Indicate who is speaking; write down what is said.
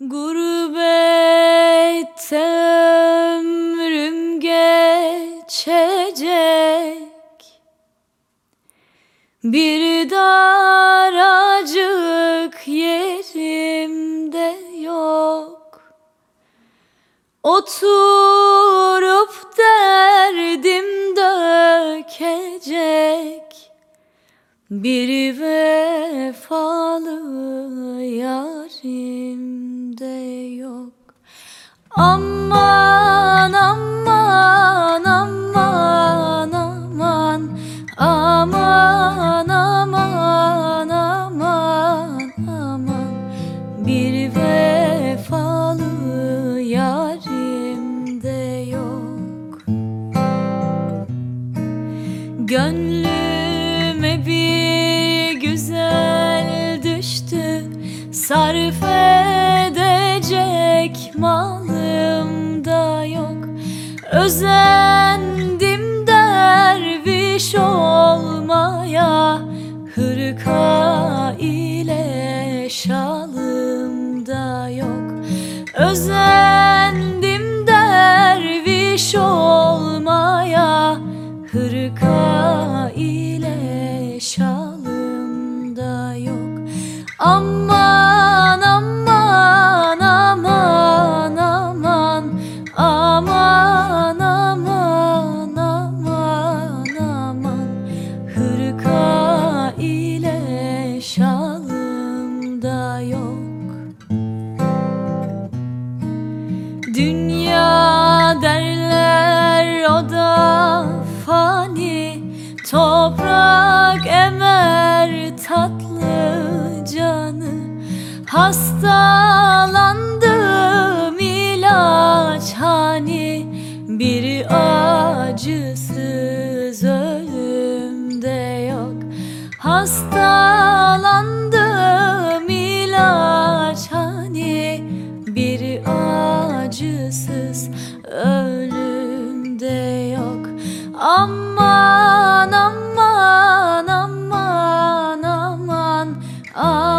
Speaker 1: Gurbette ömrüm geçecek. Bir daracık yerimde yok. Oturup derdim dökecek. Bir vefalı Aman aman aman aman. Aman aman aman aman. Bir vefalı yarim de yok. Gönlüme bir güzel düştü. Sarf edecek yok Özendim derviş olmaya Hırka ile şalım da yok. Özendim derviş olmaya Hırka ile şalım da yok. Aman da yok. Dünya derler o da fani. Toprak emer tatlı canı. Hastalandım ilaç hani. Biri acısız ölümde yok. Hastalandım Aman aman aman aman aman.